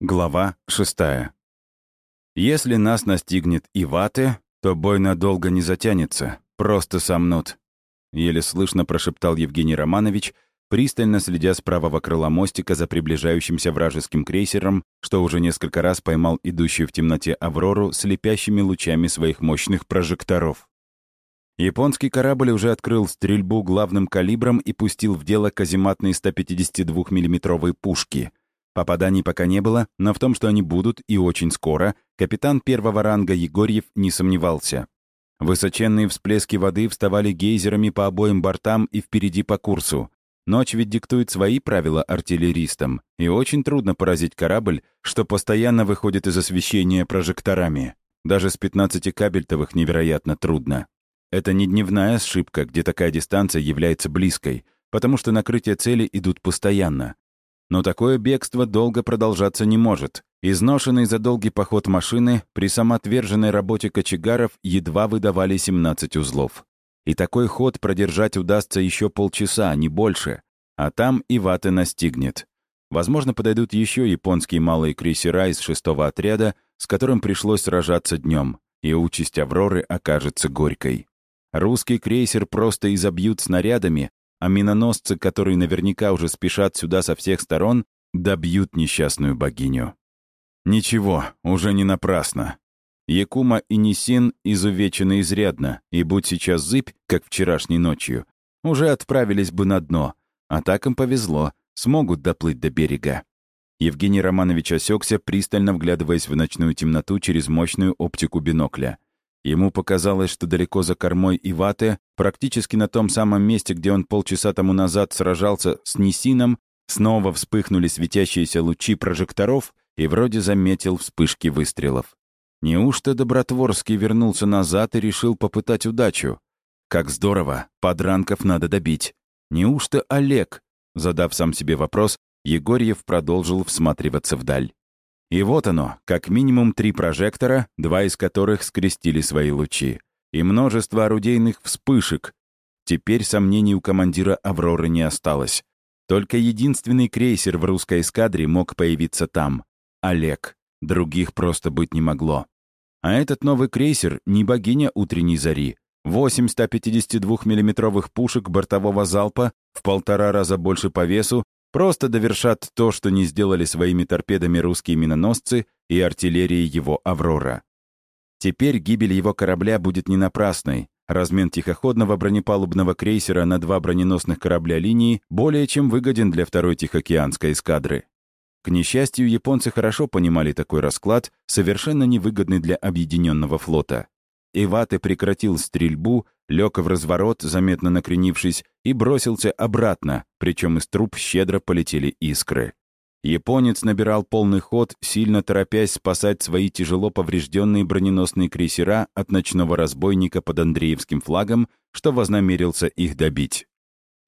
Глава 6. Если нас настигнет Ивате, то бой надолго не затянется, просто сомнут. Еле слышно прошептал Евгений Романович, пристально следя с правого крыла мостика за приближающимся вражеским крейсером, что уже несколько раз поймал идущую в темноте Аврору слепящими лучами своих мощных прожекторов. Японский корабль уже открыл стрельбу главным калибром и пустил в дело казематные 152 миллиметровые пушки — Попаданий пока не было, но в том, что они будут, и очень скоро, капитан первого ранга Егорьев не сомневался. Высоченные всплески воды вставали гейзерами по обоим бортам и впереди по курсу. Ночь ведь диктует свои правила артиллеристам, и очень трудно поразить корабль, что постоянно выходит из освещения прожекторами. Даже с 15 кабельтовых невероятно трудно. Это не дневная ошибка, где такая дистанция является близкой, потому что накрытия цели идут постоянно. Но такое бегство долго продолжаться не может. Изношенные за долгий поход машины при самоотверженной работе кочегаров едва выдавали 17 узлов. И такой ход продержать удастся еще полчаса, не больше. А там и ваты настигнет. Возможно, подойдут еще японские малые крейсера из шестого отряда, с которым пришлось сражаться днем, и участь «Авроры» окажется горькой. Русский крейсер просто изобьют снарядами, а миноносцы, которые наверняка уже спешат сюда со всех сторон, добьют несчастную богиню. Ничего, уже не напрасно. Якума и Нисин изувечены изрядно, и будь сейчас зыбь, как вчерашней ночью, уже отправились бы на дно, а так им повезло, смогут доплыть до берега. Евгений Романович осекся, пристально вглядываясь в ночную темноту через мощную оптику бинокля. Ему показалось, что далеко за кормой Ивате, практически на том самом месте, где он полчаса тому назад сражался с Нисином, снова вспыхнули светящиеся лучи прожекторов и вроде заметил вспышки выстрелов. Неужто Добротворский вернулся назад и решил попытать удачу? Как здорово, подранков надо добить. Неужто Олег? Задав сам себе вопрос, Егорьев продолжил всматриваться вдаль. И вот оно, как минимум три прожектора, два из которых скрестили свои лучи, и множество орудийных вспышек. Теперь сомнений у командира «Авроры» не осталось. Только единственный крейсер в русской эскадре мог появиться там — Олег. Других просто быть не могло. А этот новый крейсер — не богиня утренней зари. Восемь 152 миллиметровых пушек бортового залпа в полтора раза больше по весу Просто довершат то, что не сделали своими торпедами русские миноносцы и артиллерии его «Аврора». Теперь гибель его корабля будет не напрасной. Размен тихоходного бронепалубного крейсера на два броненосных корабля линии более чем выгоден для второй Тихоокеанской эскадры. К несчастью, японцы хорошо понимали такой расклад, совершенно невыгодный для объединенного флота. Иваты прекратил стрельбу, лег в разворот, заметно накренившись, и бросился обратно, причем из труб щедро полетели искры. Японец набирал полный ход, сильно торопясь спасать свои тяжело поврежденные броненосные крейсера от ночного разбойника под Андреевским флагом, что вознамерился их добить.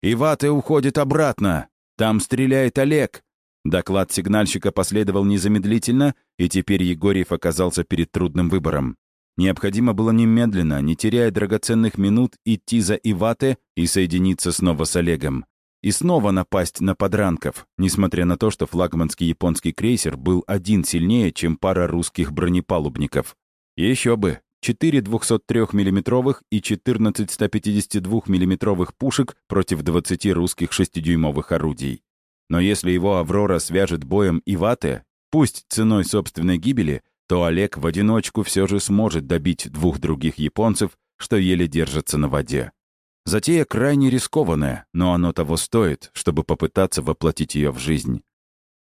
«Иваты уходит обратно! Там стреляет Олег!» Доклад сигнальщика последовал незамедлительно, и теперь Егорьев оказался перед трудным выбором. Необходимо было немедленно, не теряя драгоценных минут, идти за Ивате и соединиться снова с Олегом. И снова напасть на подранков, несмотря на то, что флагманский японский крейсер был один сильнее, чем пара русских бронепалубников. Еще бы, 4 203 миллиметровых и 14 152 миллиметровых пушек против 20 русских 6-дюймовых орудий. Но если его «Аврора» свяжет боем Ивате, пусть ценой собственной гибели, то Олег в одиночку все же сможет добить двух других японцев, что еле держатся на воде. Затея крайне рискованная, но оно того стоит, чтобы попытаться воплотить ее в жизнь.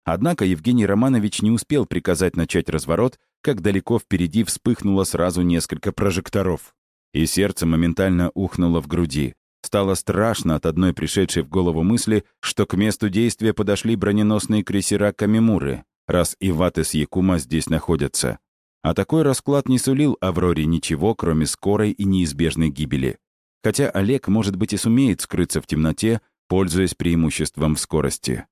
Однако Евгений Романович не успел приказать начать разворот, как далеко впереди вспыхнуло сразу несколько прожекторов. И сердце моментально ухнуло в груди. Стало страшно от одной пришедшей в голову мысли, что к месту действия подошли броненосные крейсера Камимуры, раз Иваты с Якума здесь находятся. А такой расклад не сулил Авроре ничего, кроме скорой и неизбежной гибели. Хотя Олег, может быть, и сумеет скрыться в темноте, пользуясь преимуществом в скорости.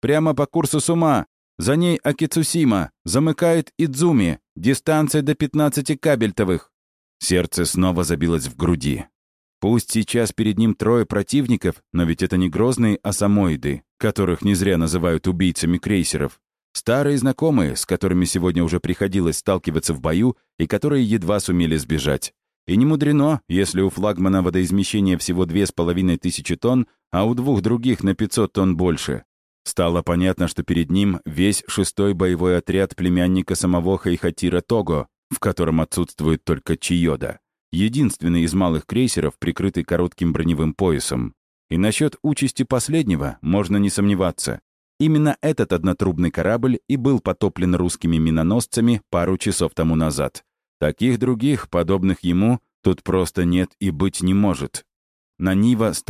«Прямо по курсу с ума! За ней Акицусима! Замыкает Идзуми! Дистанция до 15 кабельтовых!» Сердце снова забилось в груди. Пусть сейчас перед ним трое противников, но ведь это не грозные асамоиды, которых не зря называют убийцами крейсеров. Старые знакомые, с которыми сегодня уже приходилось сталкиваться в бою и которые едва сумели сбежать. И не мудрено, если у флагмана водоизмещение всего 2500 тонн, а у двух других на 500 тонн больше. Стало понятно, что перед ним весь шестой боевой отряд племянника самого Хайхатира Того, в котором отсутствует только Чиода, единственный из малых крейсеров, прикрытый коротким броневым поясом. И насчет участи последнего можно не сомневаться. Именно этот однотрубный корабль и был потоплен русскими миноносцами пару часов тому назад. Таких других, подобных ему, тут просто нет и быть не может. На Нива с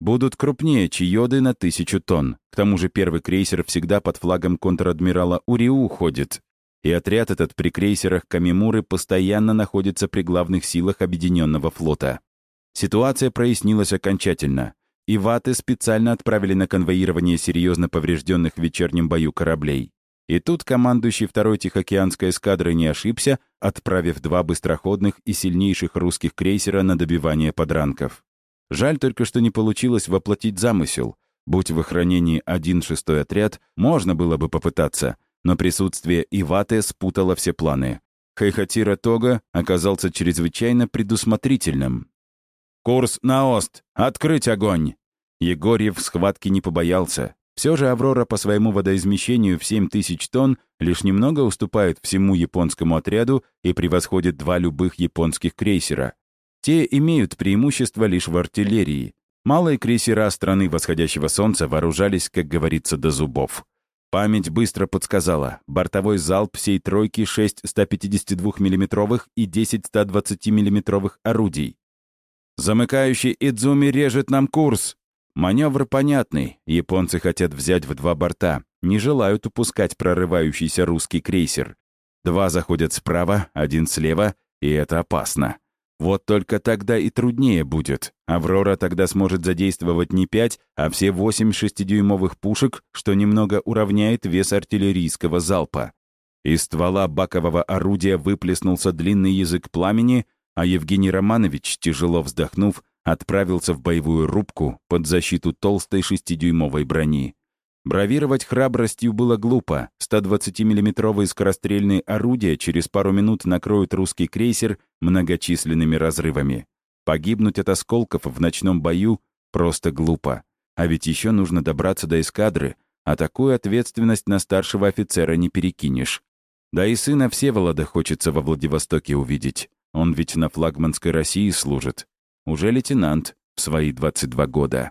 будут крупнее Чиоды на тысячу тонн. К тому же первый крейсер всегда под флагом контр-адмирала Уриу ходит. И отряд этот при крейсерах Камимуры постоянно находится при главных силах Объединенного флота. Ситуация прояснилась окончательно. И ваты специально отправили на конвоирование серьезно поврежденных в вечернем бою кораблей. И тут командующий второй Тихоокеанской эскадры не ошибся, отправив два быстроходных и сильнейших русских крейсера на добивание подранков. Жаль только, что не получилось воплотить замысел. Будь в охранении один шестой отряд, можно было бы попытаться, но присутствие Иваты спутало все планы. Хайхатира Тога оказался чрезвычайно предусмотрительным. «Курс на Ост! Открыть огонь!» Егорьев схватки не побоялся. Все же «Аврора» по своему водоизмещению в 7 тысяч тонн лишь немного уступает всему японскому отряду и превосходит два любых японских крейсера. Те имеют преимущество лишь в артиллерии. Малые крейсера страны восходящего солнца вооружались, как говорится, до зубов. Память быстро подсказала. Бортовой залп всей тройки 6 152 миллиметровых и 10 120 миллиметровых орудий. Замыкающий Идзуми режет нам курс. Маневр понятный. Японцы хотят взять в два борта. Не желают упускать прорывающийся русский крейсер. Два заходят справа, один слева, и это опасно. Вот только тогда и труднее будет. «Аврора» тогда сможет задействовать не пять, а все восемь шестидюймовых пушек, что немного уравняет вес артиллерийского залпа. Из ствола бакового орудия выплеснулся длинный язык пламени, а Евгений Романович, тяжело вздохнув, отправился в боевую рубку под защиту толстой шестидюймовой брони. Бравировать храбростью было глупо. 120-миллиметровые скорострельные орудия через пару минут накроют русский крейсер многочисленными разрывами. Погибнуть от осколков в ночном бою просто глупо. А ведь еще нужно добраться до эскадры, а такую ответственность на старшего офицера не перекинешь. Да и сына Всеволода хочется во Владивостоке увидеть. Он ведь на флагманской России служит. Уже лейтенант в свои 22 года.